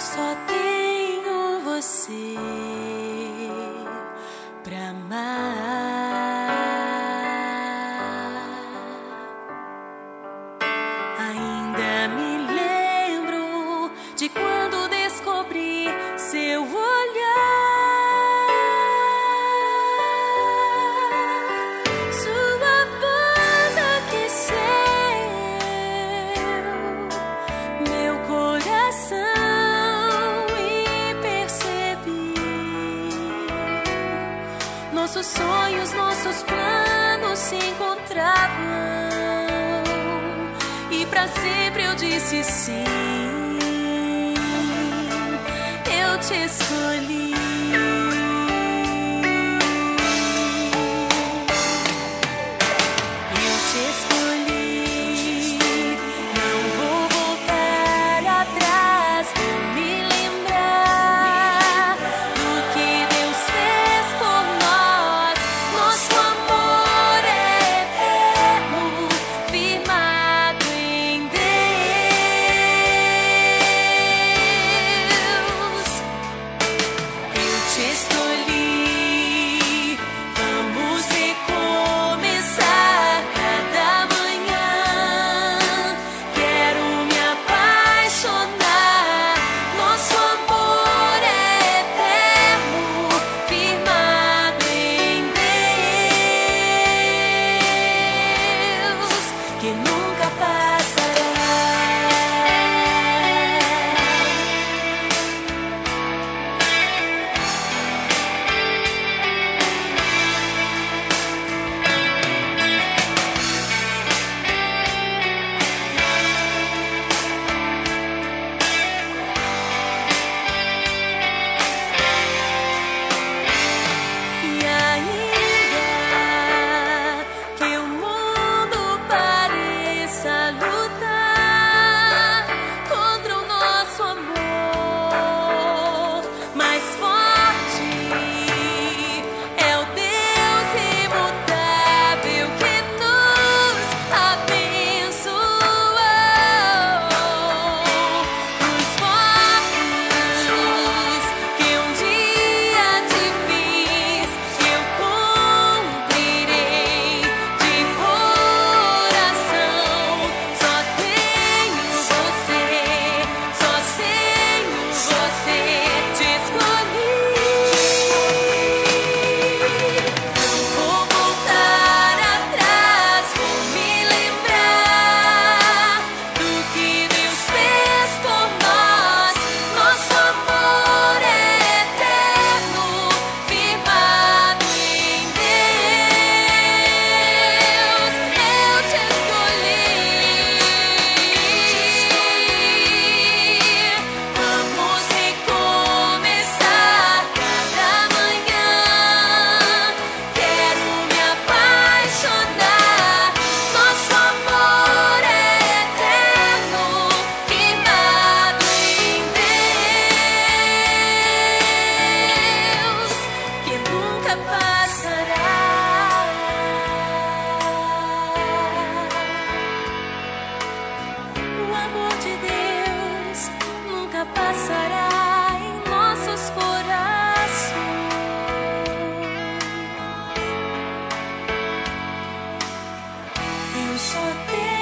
só tenho você pra amar. Nossos sonhos, nossos planos se encontravam e pra sempre eu disse sim. Eu te escolhi. so.